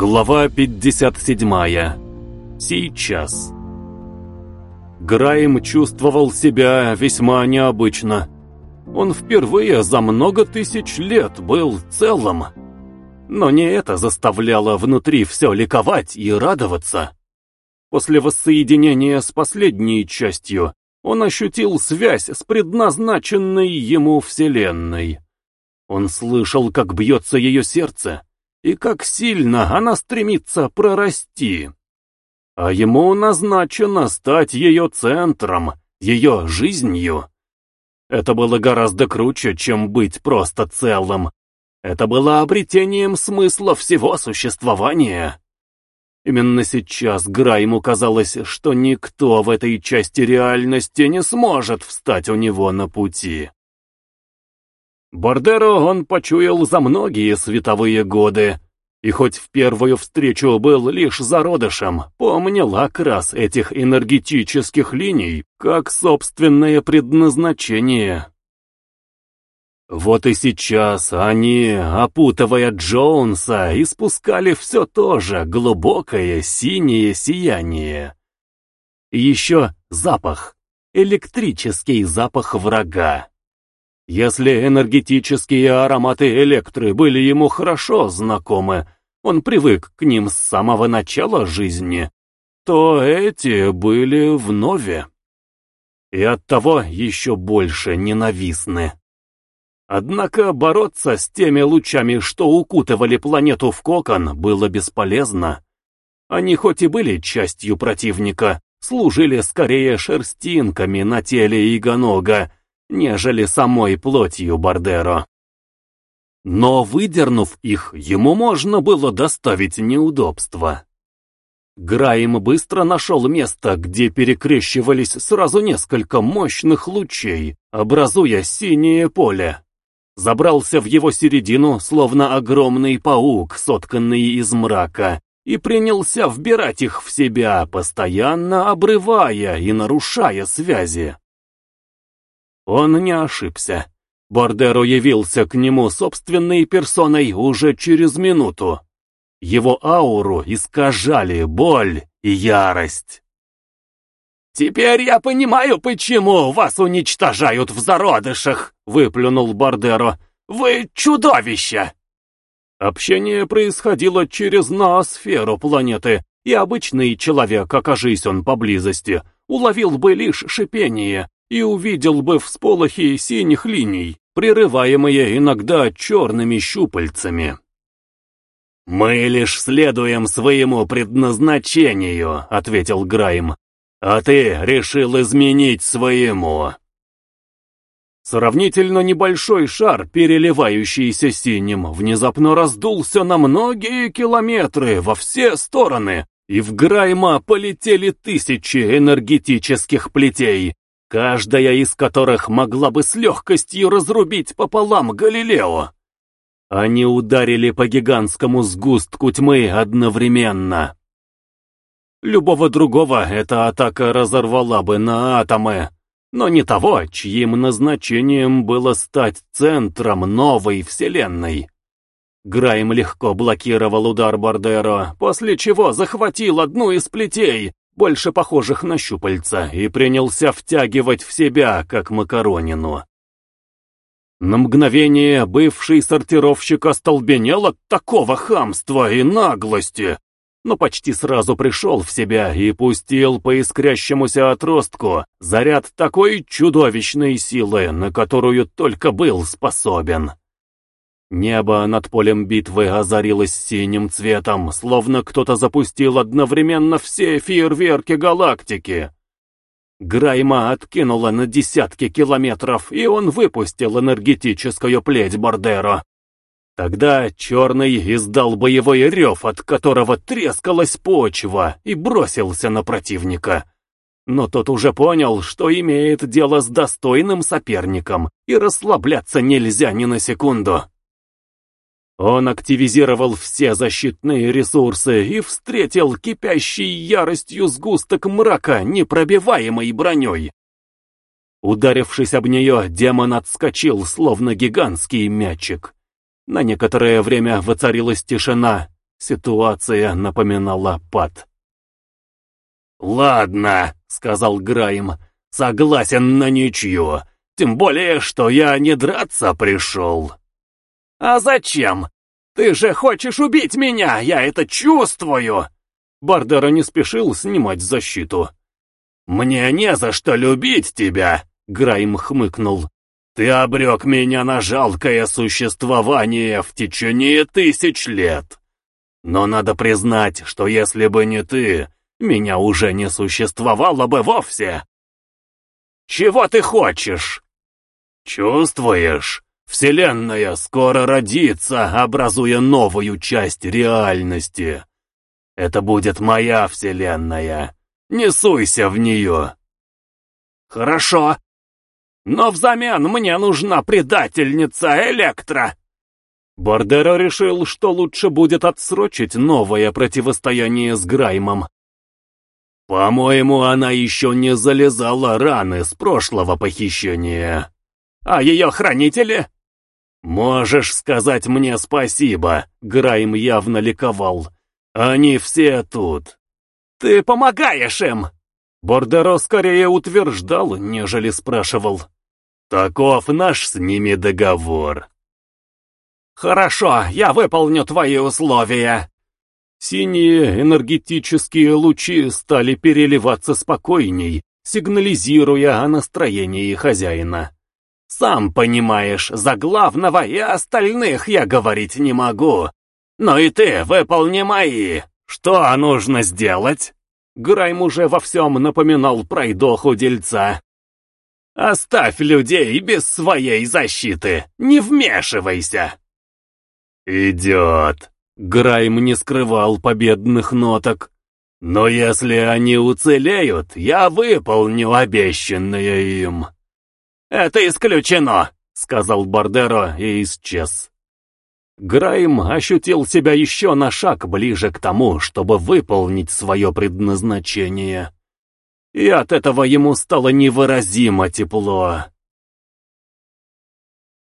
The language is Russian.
Глава 57. Сейчас. Грайм чувствовал себя весьма необычно. Он впервые за много тысяч лет был целым. Но не это заставляло внутри все ликовать и радоваться. После воссоединения с последней частью он ощутил связь с предназначенной ему Вселенной. Он слышал, как бьется ее сердце, и как сильно она стремится прорасти. А ему назначено стать ее центром, ее жизнью. Это было гораздо круче, чем быть просто целым. Это было обретением смысла всего существования. Именно сейчас Грайму казалось, что никто в этой части реальности не сможет встать у него на пути. Бордеро он почуял за многие световые годы, и хоть в первую встречу был лишь зародышем, помнил окрас этих энергетических линий как собственное предназначение. Вот и сейчас они, опутывая Джонса, испускали все то же глубокое синее сияние. Еще запах, электрический запах врага. Если энергетические ароматы электры были ему хорошо знакомы, он привык к ним с самого начала жизни, то эти были вновь. И оттого еще больше ненавистны. Однако бороться с теми лучами, что укутывали планету в кокон, было бесполезно. Они хоть и были частью противника, служили скорее шерстинками на теле Игонога, нежели самой плотью Бардеро. Но выдернув их, ему можно было доставить неудобства. Граем быстро нашел место, где перекрещивались сразу несколько мощных лучей, образуя синее поле. Забрался в его середину, словно огромный паук, сотканный из мрака, и принялся вбирать их в себя, постоянно обрывая и нарушая связи. Он не ошибся. Бордеро явился к нему собственной персоной уже через минуту. Его ауру искажали боль и ярость. «Теперь я понимаю, почему вас уничтожают в зародышах!» — выплюнул Бордеро. «Вы чудовище!» Общение происходило через ноосферу планеты, и обычный человек, окажись он поблизости, уловил бы лишь шипение, и увидел бы всполохи синих линий, прерываемые иногда черными щупальцами. «Мы лишь следуем своему предназначению», — ответил Грайм, — «а ты решил изменить своему». Сравнительно небольшой шар, переливающийся синим, внезапно раздулся на многие километры во все стороны, и в Грайма полетели тысячи энергетических плетей, каждая из которых могла бы с легкостью разрубить пополам Галилео. Они ударили по гигантскому сгустку тьмы одновременно. Любого другого эта атака разорвала бы на атомы, но не того, чьим назначением было стать центром новой вселенной. Грайм легко блокировал удар Бардеро, после чего захватил одну из плетей, больше похожих на щупальца, и принялся втягивать в себя, как макаронину. На мгновение бывший сортировщик остолбенел от такого хамства и наглости, но почти сразу пришел в себя и пустил по искрящемуся отростку заряд такой чудовищной силы, на которую только был способен. Небо над полем битвы озарилось синим цветом, словно кто-то запустил одновременно все фейерверки галактики. Грайма откинула на десятки километров, и он выпустил энергетическую плеть Бордеро. Тогда Черный издал боевой рев, от которого трескалась почва, и бросился на противника. Но тот уже понял, что имеет дело с достойным соперником, и расслабляться нельзя ни на секунду. Он активизировал все защитные ресурсы и встретил кипящий яростью сгусток мрака непробиваемой броней. Ударившись об нее, демон отскочил, словно гигантский мячик. На некоторое время воцарилась тишина, Ситуация напоминала пад. «Ладно», — сказал Грайм, — «согласен на ничью, тем более, что я не драться пришел». «А зачем? Ты же хочешь убить меня, я это чувствую!» Бардера не спешил снимать защиту. «Мне не за что любить тебя!» — Грайм хмыкнул. «Ты обрек меня на жалкое существование в течение тысяч лет. Но надо признать, что если бы не ты, меня уже не существовало бы вовсе. Чего ты хочешь? Чувствуешь? Вселенная скоро родится, образуя новую часть реальности. Это будет моя Вселенная. Не суйся в нее. Хорошо. Но взамен мне нужна предательница Электра. Бардеро решил, что лучше будет отсрочить новое противостояние с Граймом. По-моему, она еще не залезала раны с прошлого похищения. А ее хранители? Можешь сказать мне спасибо, Грайм явно ликовал. Они все тут. Ты помогаешь им! Бордеро скорее утверждал, нежели спрашивал. Таков наш с ними договор. «Хорошо, я выполню твои условия!» Синие энергетические лучи стали переливаться спокойней, сигнализируя о настроении хозяина. «Сам понимаешь, за главного и остальных я говорить не могу. Но и ты выполни мои. Что нужно сделать?» Грайм уже во всем напоминал пройдоху дельца. «Оставь людей без своей защиты, не вмешивайся!» «Идет!» — Грайм не скрывал победных ноток. «Но если они уцелеют, я выполню обещанное им». «Это исключено!» — сказал Бардеро и исчез. Грайм ощутил себя еще на шаг ближе к тому, чтобы выполнить свое предназначение. И от этого ему стало невыразимо тепло.